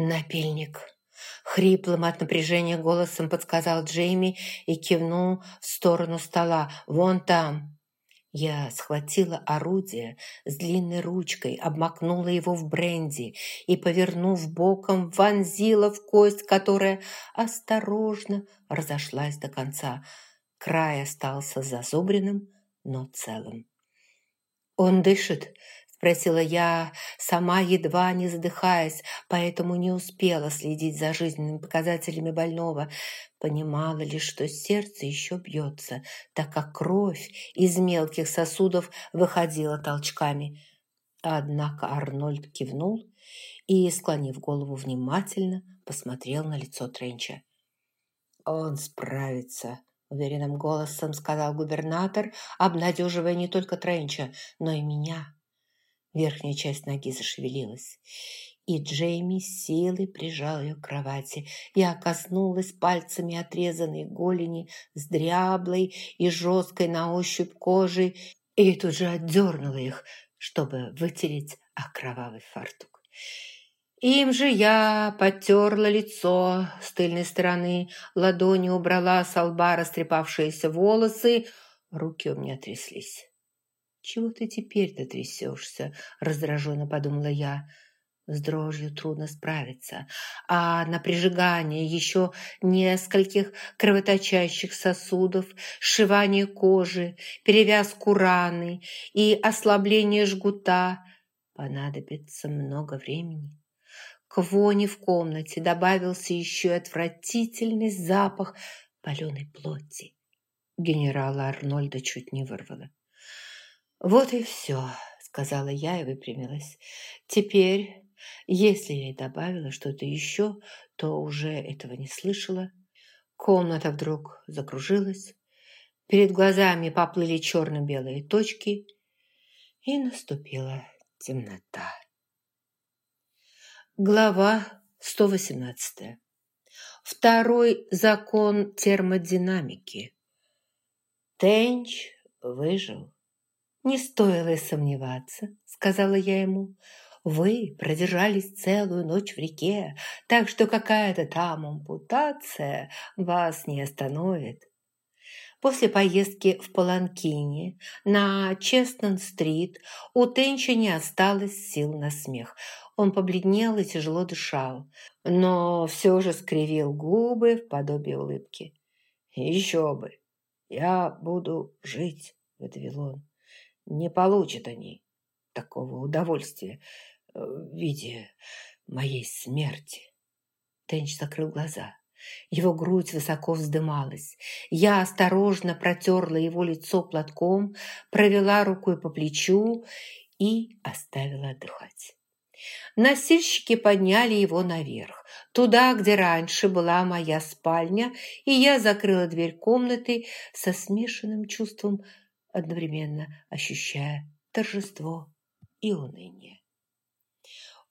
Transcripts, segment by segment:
«Напильник!» Хриплым от напряжения голосом подсказал Джейми и кивнул в сторону стола. «Вон там!» Я схватила орудие с длинной ручкой, обмакнула его в бренди и, повернув боком, вонзила в кость, которая осторожно разошлась до конца. Край остался зазубренным, но целым. «Он дышит?» Спросила я, сама едва не задыхаясь, поэтому не успела следить за жизненными показателями больного. Понимала лишь, что сердце еще бьется, так как кровь из мелких сосудов выходила толчками. Однако Арнольд кивнул и, склонив голову внимательно, посмотрел на лицо Тренча. «Он справится», — уверенным голосом сказал губернатор, обнадеживая не только Тренча, но и меня. Верхняя часть ноги зашевелилась, и Джейми силой прижал ее к кровати. Я коснулась пальцами отрезанной голени с дряблой и жесткой на ощупь кожей и тут же отдернула их, чтобы вытереть окровавый фартук. Им же я потерла лицо с тыльной стороны, ладони убрала с лба растрепавшиеся волосы, руки у меня тряслись. «Чего ты теперь-то трясешься?» – раздраженно подумала я. С дрожью трудно справиться, а на прижигание еще нескольких кровоточащих сосудов, сшивание кожи, перевязку раны и ослабление жгута понадобится много времени. К воне в комнате добавился еще отвратительный запах паленой плоти. Генерала Арнольда чуть не вырвало. «Вот и все», — сказала я и выпрямилась. «Теперь, если я и добавила что-то еще, то уже этого не слышала». Комната вдруг закружилась, перед глазами поплыли черно-белые точки, и наступила темнота. Глава 118. Второй закон термодинамики. Тенч выжил. «Не стоило сомневаться», — сказала я ему. «Вы продержались целую ночь в реке, так что какая-то там ампутация вас не остановит». После поездки в Паланкине на Честон-стрит у Тенча не осталось сил на смех. Он побледнел и тяжело дышал, но все же скривил губы в подобии улыбки. «Еще бы! Я буду жить», — выдавил он. Не получат они такого удовольствия э, в виде моей смерти. Тенч закрыл глаза. Его грудь высоко вздымалась. Я осторожно протерла его лицо платком, провела рукой по плечу и оставила отдыхать. Носильщики подняли его наверх, туда, где раньше была моя спальня, и я закрыла дверь комнаты со смешанным чувством одновременно ощущая торжество и уныние.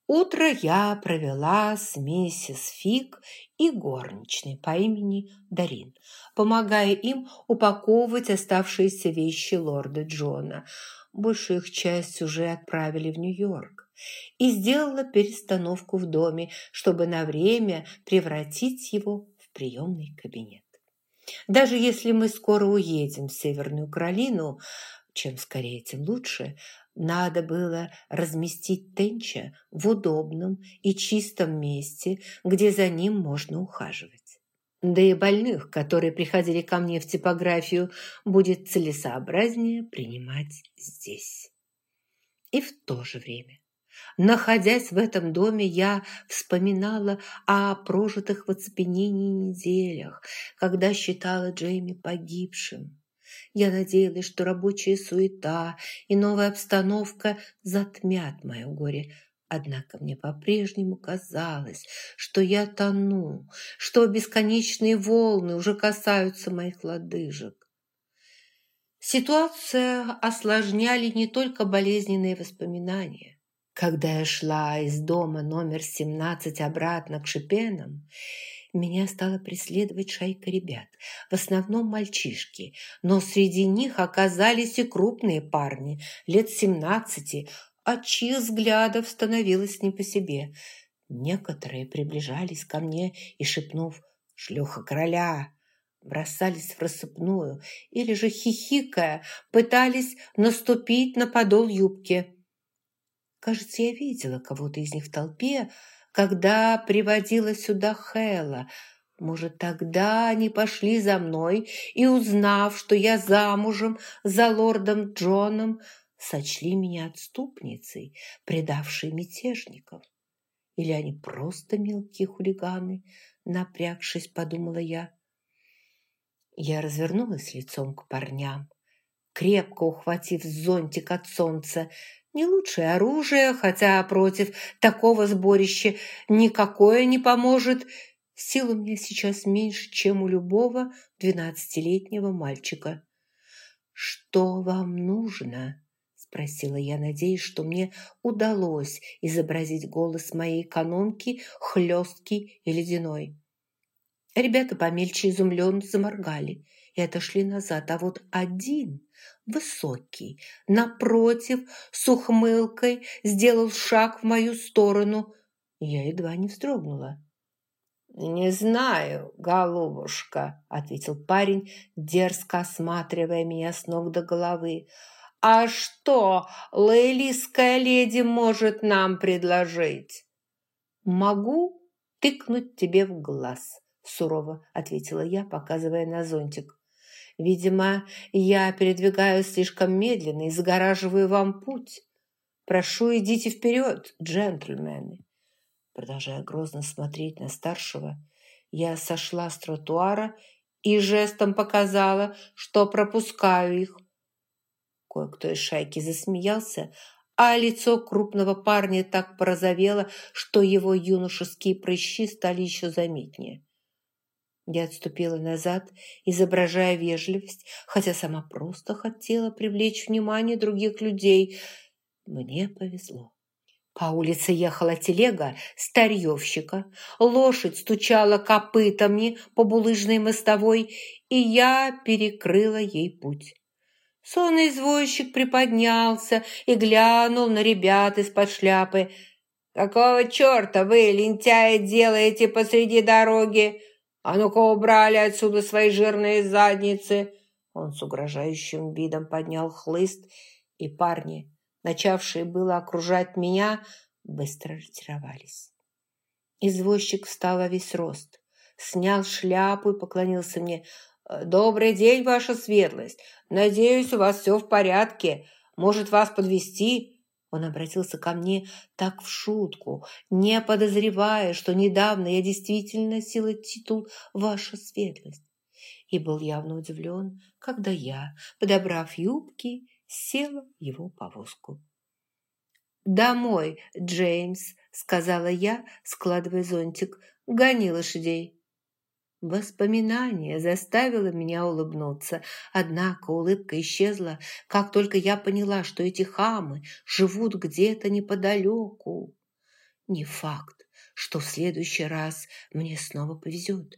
Утро я провела с миссис Фиг и горничной по имени Дарин, помогая им упаковывать оставшиеся вещи лорда Джона. Большую их часть уже отправили в Нью-Йорк. И сделала перестановку в доме, чтобы на время превратить его в приемный кабинет. Даже если мы скоро уедем в Северную Каролину, чем скорее, тем лучше, надо было разместить Тенча в удобном и чистом месте, где за ним можно ухаживать. Да и больных, которые приходили ко мне в типографию, будет целесообразнее принимать здесь. И в то же время Находясь в этом доме, я вспоминала о прожитых в оцепенении неделях, когда считала Джейми погибшим. Я надеялась, что рабочая суета и новая обстановка затмят мое горе, Однако мне по-прежнему казалось, что я тону, что бесконечные волны уже касаются моих лодыжек. Ситуацию осложняли не только болезненные воспоминания. Когда я шла из дома номер 17 обратно к Шипенам, меня стала преследовать шайка ребят, в основном мальчишки, но среди них оказались и крупные парни, лет 17, от чьих взглядов становилось не по себе. Некоторые приближались ко мне и, шепнув «Шлюха короля!», бросались в рассыпную или же, хихикая, пытались наступить на подол юбки. Кажется, я видела кого-то из них в толпе, когда приводила сюда Хэла. Может, тогда они пошли за мной и, узнав, что я замужем за лордом Джоном, сочли меня отступницей, предавшей мятежников. Или они просто мелкие хулиганы, напрягшись, подумала я. Я развернулась лицом к парням, крепко ухватив зонтик от солнца. Не лучшее оружие, хотя против такого сборища никакое не поможет. Сил у меня сейчас меньше, чем у любого двенадцатилетнего мальчика. «Что вам нужно?» Спросила я, надеясь, что мне удалось изобразить голос моей экономки хлесткий и ледяной. Ребята помельче изумленно заморгали и отошли назад, а вот один, высокий, напротив, с ухмылкой, сделал шаг в мою сторону. Я едва не вздрогнула. «Не знаю, голубушка», — ответил парень, дерзко осматривая меня с ног до головы. «А что лейлийская леди может нам предложить?» «Могу тыкнуть тебе в глаз», – сурово ответила я, показывая на зонтик. «Видимо, я передвигаюсь слишком медленно и загораживаю вам путь. Прошу, идите вперед, джентльмены». Продолжая грозно смотреть на старшего, я сошла с тротуара и жестом показала, что пропускаю их. Кое-кто из шайки засмеялся, а лицо крупного парня так порозовело, что его юношеские прыщи стали еще заметнее. Я отступила назад, изображая вежливость, хотя сама просто хотела привлечь внимание других людей. Мне повезло. По улице ехала телега старьевщика, лошадь стучала копытами по булыжной мостовой, и я перекрыла ей путь. Сонный извозчик приподнялся и глянул на ребят из-под шляпы. «Какого черта вы, лентяи, делаете посреди дороги? А ну-ка убрали отсюда свои жирные задницы!» Он с угрожающим видом поднял хлыст, и парни, начавшие было окружать меня, быстро ретировались. Извозчик встал во весь рост, снял шляпу и поклонился мне – «Добрый день, ваша светлость! Надеюсь, у вас все в порядке. Может, вас подвести? Он обратился ко мне так в шутку, не подозревая, что недавно я действительно носила титул «Ваша светлость». И был явно удивлен, когда я, подобрав юбки, села в его повозку. «Домой, Джеймс!» — сказала я, складывая зонтик. «Гони лошадей!» Воспоминание заставило меня улыбнуться, однако улыбка исчезла, как только я поняла, что эти хамы живут где-то неподалеку. Не факт, что в следующий раз мне снова повезет.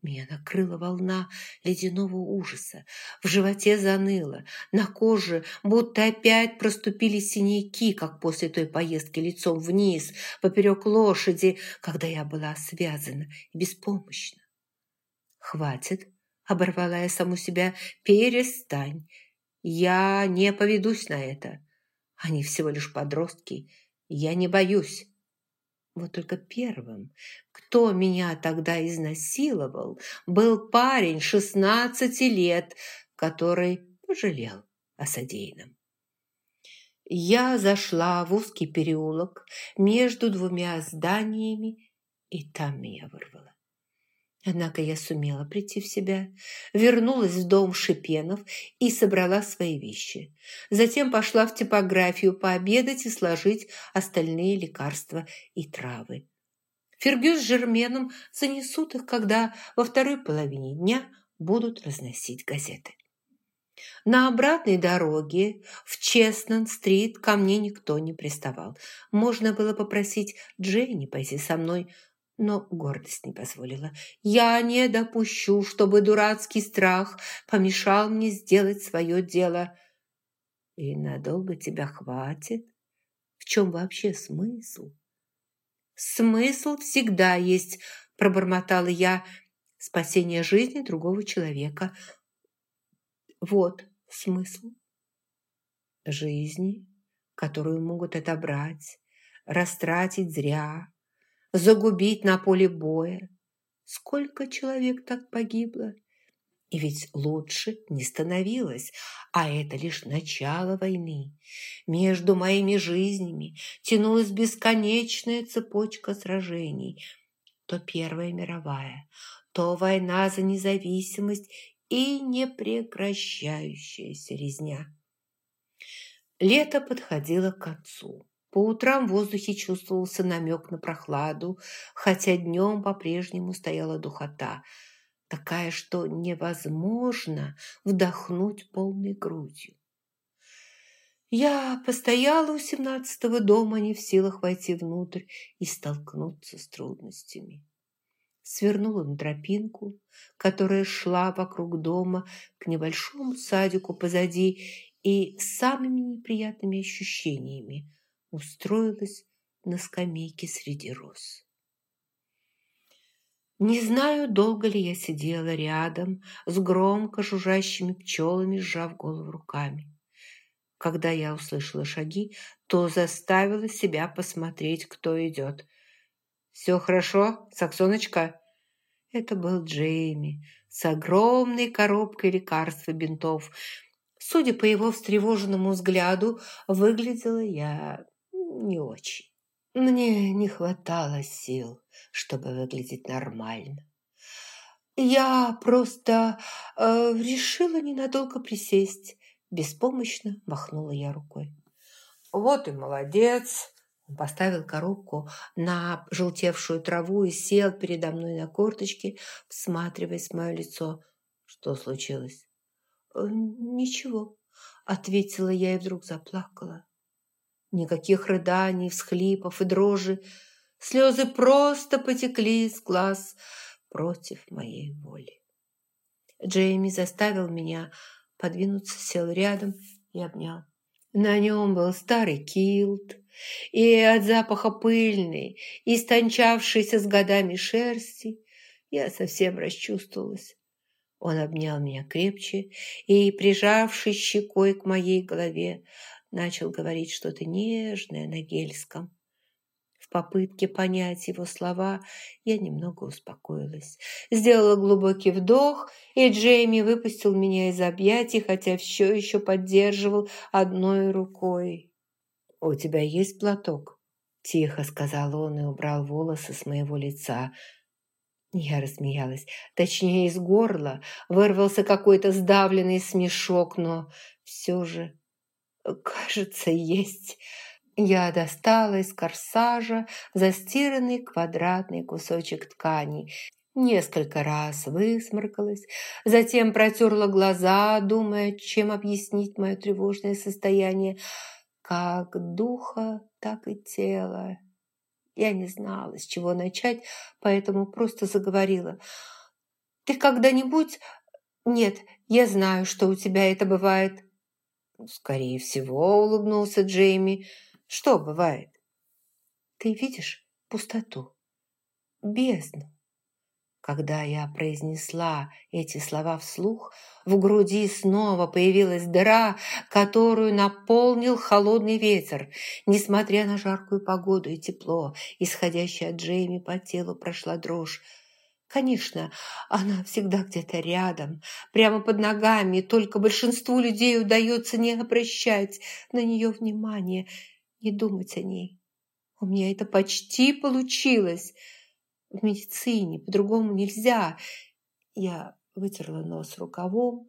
Меня накрыла волна ледяного ужаса. В животе заныло, на коже будто опять проступили синяки, как после той поездки лицом вниз, поперек лошади, когда я была связана и беспомощна. «Хватит!» – оборвала я саму себя. «Перестань! Я не поведусь на это. Они всего лишь подростки. Я не боюсь». Вот только первым, кто меня тогда изнасиловал, был парень шестнадцати лет, который пожалел о содеянном. Я зашла в узкий переулок между двумя зданиями, и там меня вырвало. Однако я сумела прийти в себя, вернулась в дом Шипенов и собрала свои вещи. Затем пошла в типографию пообедать и сложить остальные лекарства и травы. Фергюс с Жерменом занесут их, когда во второй половине дня будут разносить газеты. На обратной дороге в Честнан-стрит ко мне никто не приставал. Можно было попросить Дженни пойти со мной, но гордость не позволила. Я не допущу, чтобы дурацкий страх помешал мне сделать свое дело. И надолго тебя хватит? В чем вообще смысл? Смысл всегда есть, пробормотала я, спасение жизни другого человека. Вот смысл жизни, которую могут отобрать, растратить зря, загубить на поле боя. Сколько человек так погибло? И ведь лучше не становилось, а это лишь начало войны. Между моими жизнями тянулась бесконечная цепочка сражений. То Первая мировая, то война за независимость и непрекращающаяся резня. Лето подходило к концу. По утрам в воздухе чувствовался намек на прохладу, хотя днем по-прежнему стояла духота, такая, что невозможно вдохнуть полной грудью. Я постояла у семнадцатого дома, не в силах войти внутрь и столкнуться с трудностями. Свернула на тропинку, которая шла вокруг дома к небольшому садику позади и самыми неприятными ощущениями – устроилась на скамейке среди роз. Не знаю, долго ли я сидела рядом с громко жужжащими пчелами, сжав голову руками. Когда я услышала шаги, то заставила себя посмотреть, кто идет. «Все хорошо, Саксоночка?» Это был Джейми с огромной коробкой лекарств и бинтов. Судя по его встревоженному взгляду, выглядела я не очень. Мне не хватало сил, чтобы выглядеть нормально. Я просто э, решила ненадолго присесть. Беспомощно махнула я рукой. Вот и молодец. Он поставил коробку на желтевшую траву и сел передо мной на корточки, всматриваясь в мое лицо. Что случилось? «Э, «Ничего», — ответила я и вдруг заплакала. Никаких рыданий, всхлипов и дрожи. Слезы просто потекли из глаз против моей воли. Джейми заставил меня подвинуться, сел рядом и обнял. На нем был старый килт, и от запаха пыльной, истончавшейся с годами шерсти, я совсем расчувствовалась. Он обнял меня крепче и, прижавшись щекой к моей голове, начал говорить что-то нежное на гельском. В попытке понять его слова я немного успокоилась. Сделала глубокий вдох, и Джейми выпустил меня из объятий, хотя все еще поддерживал одной рукой. «У тебя есть платок?» – тихо сказал он и убрал волосы с моего лица. Я рассмеялась. Точнее, из горла вырвался какой-то сдавленный смешок, но все же «Кажется, есть». Я достала из корсажа застиранный квадратный кусочек ткани, несколько раз высморкалась, затем протерла глаза, думая, чем объяснить мое тревожное состояние, как духа, так и тела. Я не знала, с чего начать, поэтому просто заговорила. «Ты когда-нибудь...» «Нет, я знаю, что у тебя это бывает. «Скорее всего», — улыбнулся Джейми. «Что бывает?» «Ты видишь пустоту, бездну». Когда я произнесла эти слова вслух, в груди снова появилась дыра, которую наполнил холодный ветер. Несмотря на жаркую погоду и тепло, исходящее от Джейми по телу прошла дрожь. Конечно, она всегда где-то рядом, прямо под ногами, только большинству людей удается не обращать на нее внимания, не думать о ней. У меня это почти получилось. В медицине по-другому нельзя. Я вытерла нос рукавом,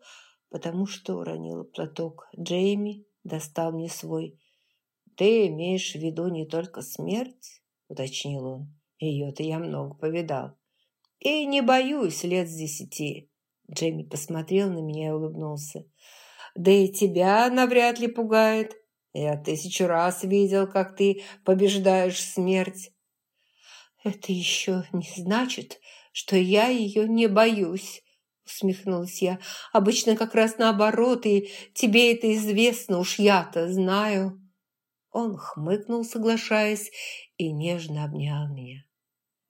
потому что уронила платок. Джейми достал мне свой. «Ты имеешь в виду не только смерть?» – уточнил он. «Ее-то я много повидал». И не боюсь лет с десяти. Джейми посмотрел на меня и улыбнулся. Да и тебя навряд ли пугает. Я тысячу раз видел, как ты побеждаешь смерть. Это еще не значит, что я ее не боюсь, усмехнулась я. Обычно как раз наоборот, и тебе это известно, уж я-то знаю. Он хмыкнул, соглашаясь, и нежно обнял меня.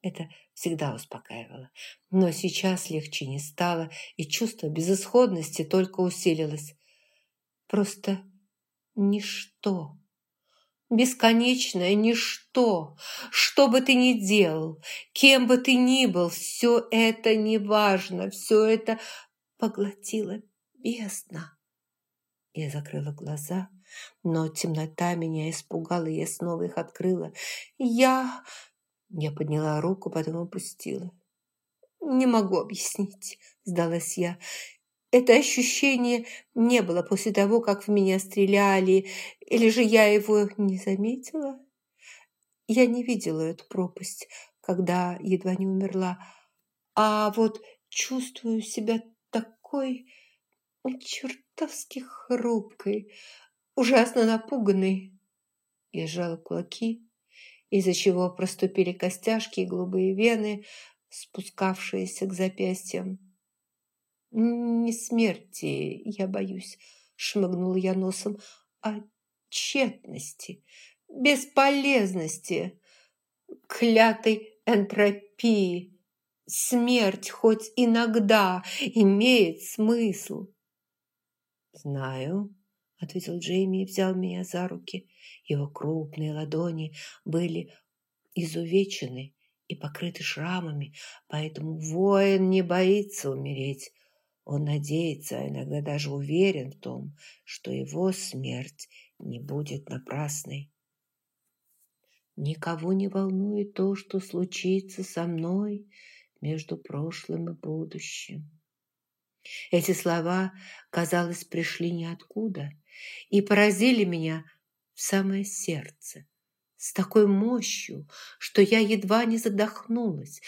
Это всегда успокаивало. Но сейчас легче не стало, и чувство безысходности только усилилось. Просто ничто, бесконечное ничто, что бы ты ни делал, кем бы ты ни был, все это неважно, все это поглотило бездна. Я закрыла глаза, но темнота меня испугала, и я снова их открыла. Я... Я подняла руку, потом опустила. «Не могу объяснить», – сдалась я. «Это ощущение не было после того, как в меня стреляли, или же я его не заметила? Я не видела эту пропасть, когда едва не умерла, а вот чувствую себя такой чертовски хрупкой, ужасно напуганной. Я сжала кулаки, из-за чего проступили костяшки и голубые вены, спускавшиеся к запястьям. «Не смерти, я боюсь», — шмыгнула я носом, «а тщетности, бесполезности, клятой энтропии. Смерть хоть иногда имеет смысл». «Знаю», — ответил Джейми и взял меня за руки. Его крупные ладони были изувечены и покрыты шрамами, поэтому воин не боится умереть. Он надеется, а иногда даже уверен в том, что его смерть не будет напрасной. Никого не волнует то, что случится со мной между прошлым и будущим. Эти слова, казалось, пришли ниоткуда и поразили меня в самое сердце с такой мощью, что я едва не задохнулась.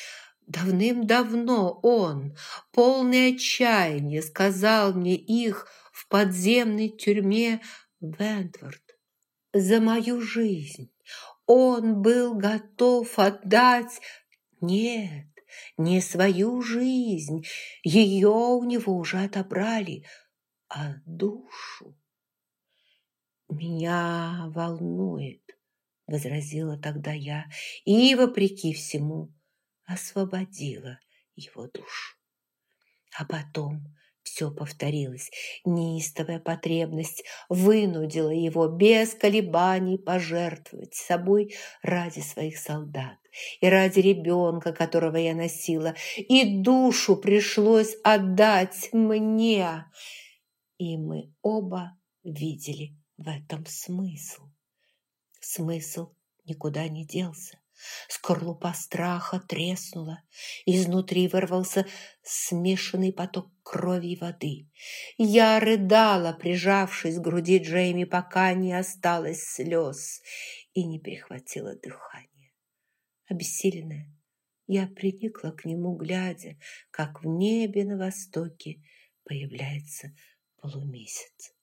Давным-давно он, полный отчаяния, сказал мне их в подземной тюрьме Вентворд. За мою жизнь он был готов отдать... Нет, не свою жизнь, ее у него уже отобрали, а душу. «Меня волнует», — возразила тогда я, и, вопреки всему, освободила его душу. А потом все повторилось. Неистовая потребность вынудила его без колебаний пожертвовать собой ради своих солдат и ради ребенка, которого я носила, и душу пришлось отдать мне. И мы оба видели в этом смысл. Смысл никуда не делся. Скорлупа страха треснула, изнутри вырвался смешанный поток крови и воды. Я рыдала, прижавшись к груди Джейми, пока не осталось слез и не перехватила дыхание. Обессиленная, я приникла к нему, глядя, как в небе на востоке появляется полумесяц.